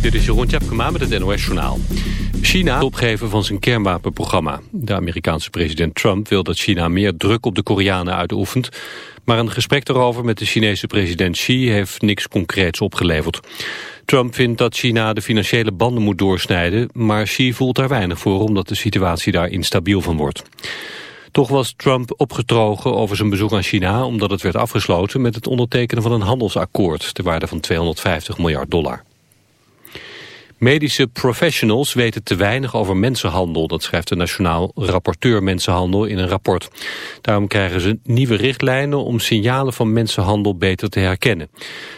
Dit is Jeroen Tjepkema met het NOS Journaal. China opgeven van zijn kernwapenprogramma. De Amerikaanse president Trump wil dat China meer druk op de Koreanen uitoefent. Maar een gesprek daarover met de Chinese president Xi heeft niks concreets opgeleverd. Trump vindt dat China de financiële banden moet doorsnijden, maar Xi voelt daar weinig voor omdat de situatie daar instabiel van wordt. Toch was Trump opgetrogen over zijn bezoek aan China... omdat het werd afgesloten met het ondertekenen van een handelsakkoord... ter waarde van 250 miljard dollar. Medische professionals weten te weinig over mensenhandel. Dat schrijft de Nationaal Rapporteur Mensenhandel in een rapport. Daarom krijgen ze nieuwe richtlijnen om signalen van mensenhandel beter te herkennen.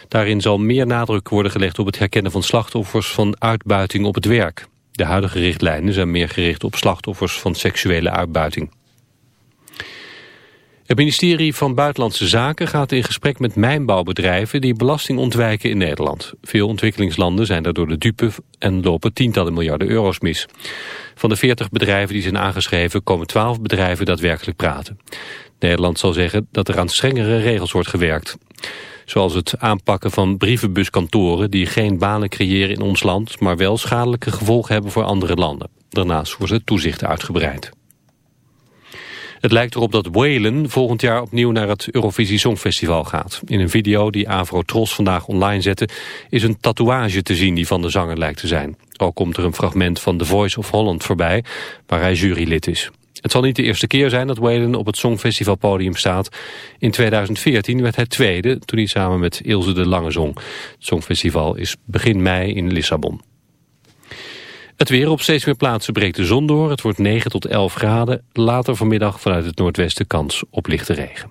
Daarin zal meer nadruk worden gelegd op het herkennen van slachtoffers van uitbuiting op het werk. De huidige richtlijnen zijn meer gericht op slachtoffers van seksuele uitbuiting. Het ministerie van Buitenlandse Zaken gaat in gesprek met mijnbouwbedrijven die belasting ontwijken in Nederland. Veel ontwikkelingslanden zijn daardoor de dupe en lopen tientallen miljarden euro's mis. Van de 40 bedrijven die zijn aangeschreven komen 12 bedrijven daadwerkelijk praten. Nederland zal zeggen dat er aan strengere regels wordt gewerkt. Zoals het aanpakken van brievenbuskantoren die geen banen creëren in ons land, maar wel schadelijke gevolgen hebben voor andere landen. Daarnaast wordt het toezicht uitgebreid. Het lijkt erop dat Whalen volgend jaar opnieuw naar het Eurovisie Songfestival gaat. In een video die Avro Tros vandaag online zette... is een tatoeage te zien die van de zanger lijkt te zijn. Ook komt er een fragment van The Voice of Holland voorbij... waar hij jurylid is. Het zal niet de eerste keer zijn dat Whalen op het Songfestivalpodium staat. In 2014 werd hij tweede toen hij samen met Ilse de Lange zong. Het Songfestival is begin mei in Lissabon. Het weer op steeds meer plaatsen breekt de zon door. Het wordt 9 tot 11 graden. Later vanmiddag vanuit het noordwesten kans op lichte regen.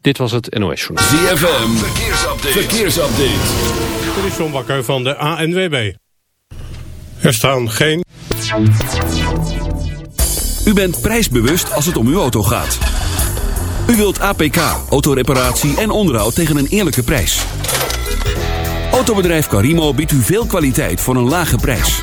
Dit was het NOS Journal. ZFM, verkeersupdate. verkeersupdate. Dit is John Bakker van de ANWB. Er staan geen... U bent prijsbewust als het om uw auto gaat. U wilt APK, autoreparatie en onderhoud tegen een eerlijke prijs. Autobedrijf Carimo biedt u veel kwaliteit voor een lage prijs.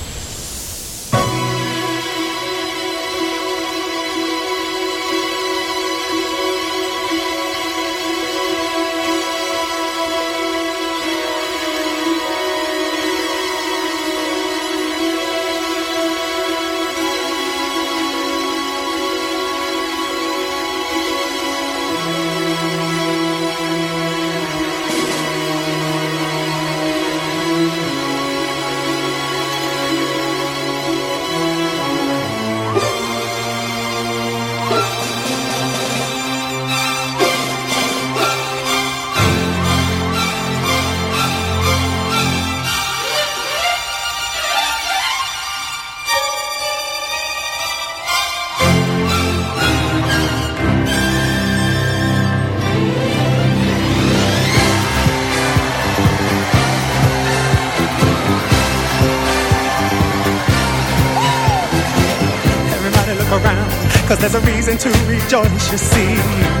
Rejoice, you see.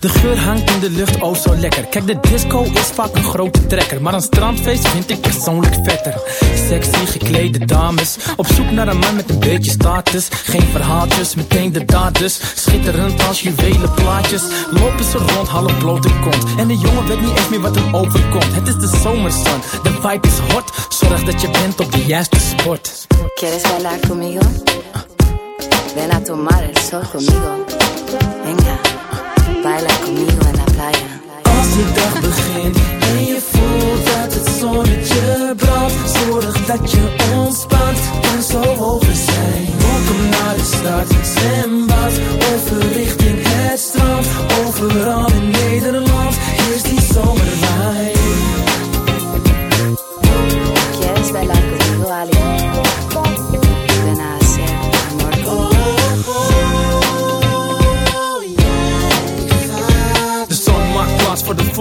De geur hangt in de lucht, oh zo lekker. Kijk, de disco is vaak een grote trekker. Maar een strandfeest vind ik persoonlijk vetter. Sexy geklede dames. Op zoek naar een man met een beetje status. Geen verhaaltjes, meteen de daders. Schitterend als juwelen plaatjes. Lopen ze rond, half blote kont. En de jongen weet niet eens meer wat hem overkomt. Het is de zomerzon, de vibe is hot. Zorg dat je bent op de juiste sport. ¿Quieres bailar conmigo? Ven a tomar el sol conmigo. Venga, baila conmigo en la playa. Als de dag begint en je voelt dat het zonnetje brandt Zorg dat je ontspant, kan zo over zijn Welkom naar de stad, zwembad, over richting het strand Overal in Nederland is die zomerwijn ¿Quieres bailar conmigo, Ali?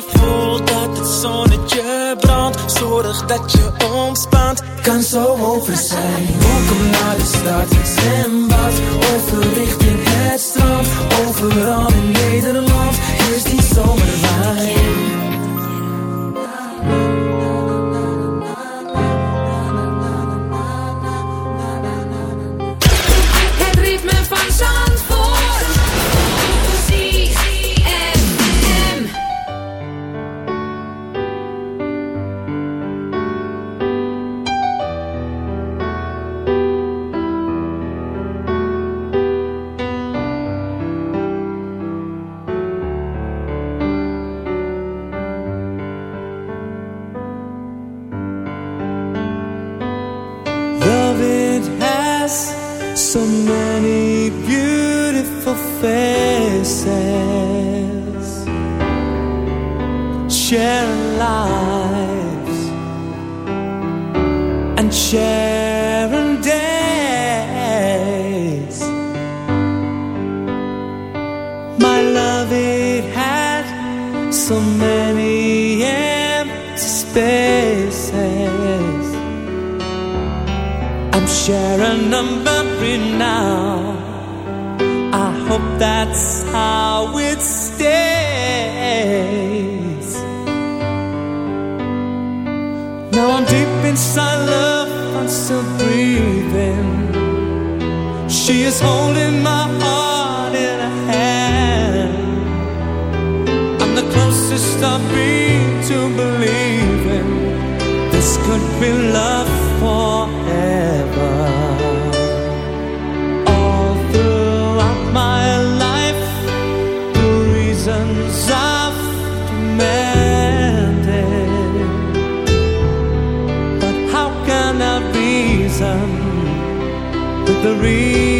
je voelt dat het zonnetje brandt. Zorg dat je ontspant, kan zo over zijn. Welkom naar de stad, zwembad. Over richting het strand. Overal in Nederland is die zomerwijn the reason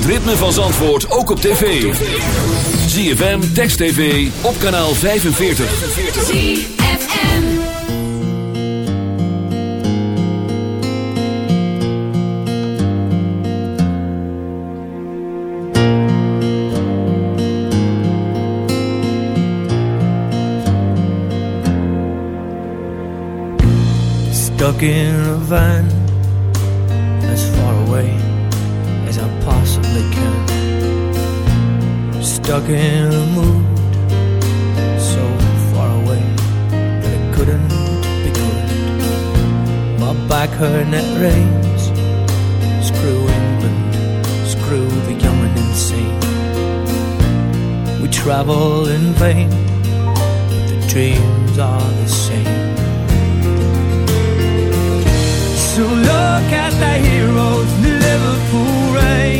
het ritme van Zandvoort ook op tv. ZFM, Text TV, op kanaal 45. ZFM Stuck in a van Stuck in a mood so far away that it couldn't be good. My back and it rains. Screw England, screw the young and insane. We travel in vain, but the dreams are the same. So look at the heroes in Liverpool rain.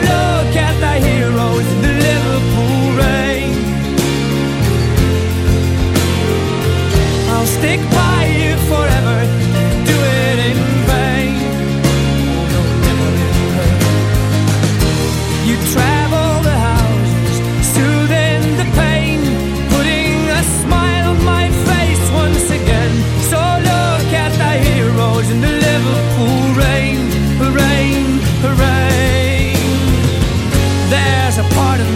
Look at heroes in the Liverpool rain. I'll stick by you forever,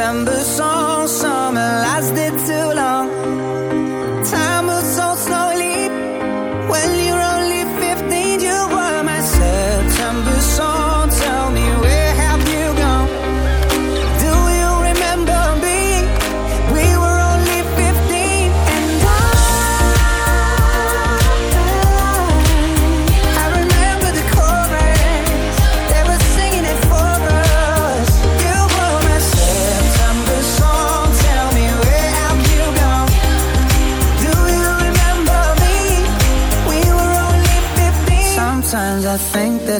September.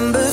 remember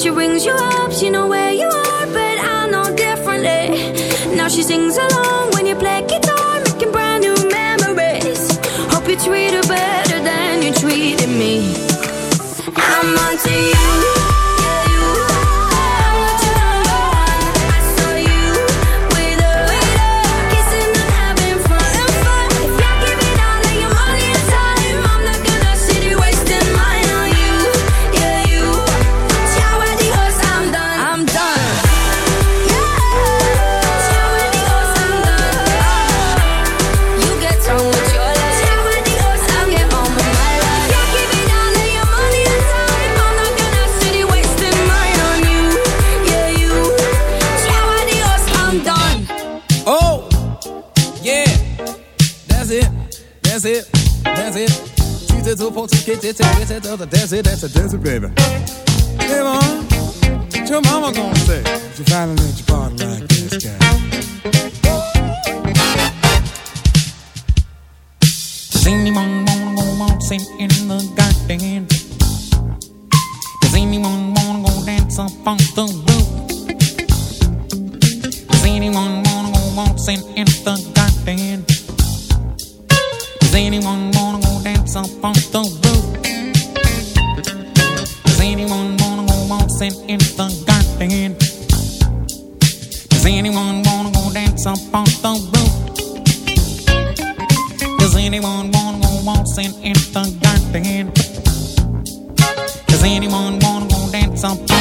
she rings you up, she know where the desert, that's a desert, baby. Does anyone wanna go dance on?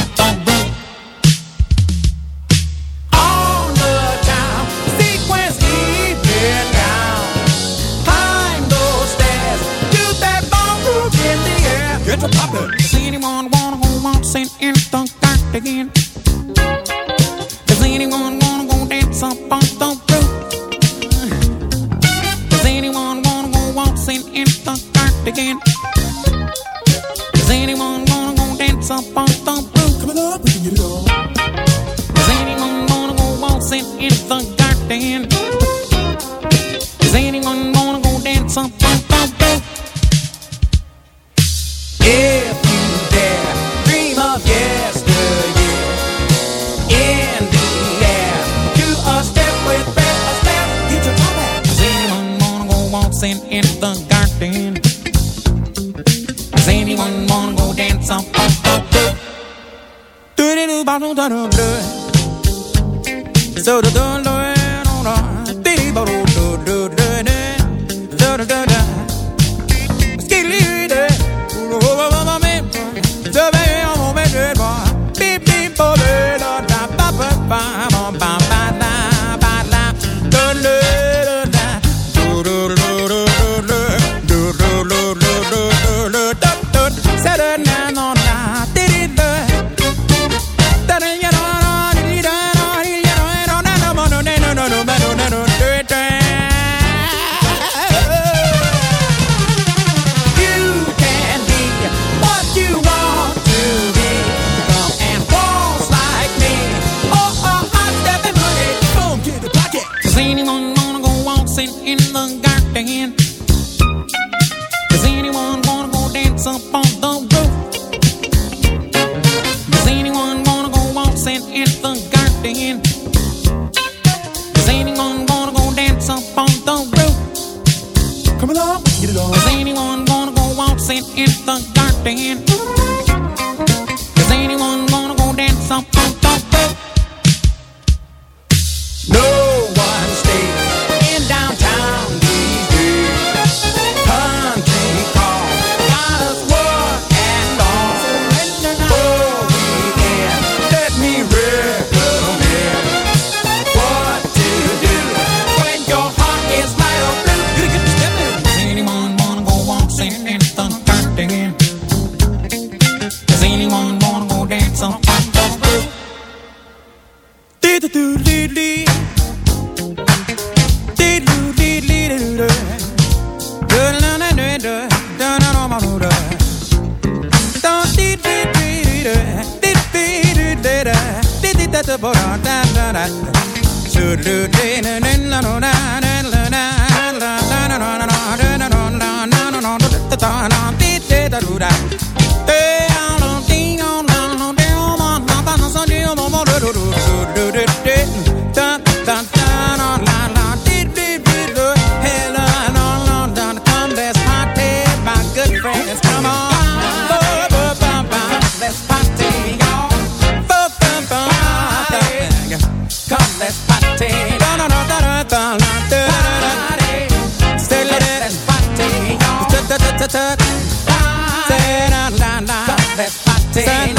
Sabes patear.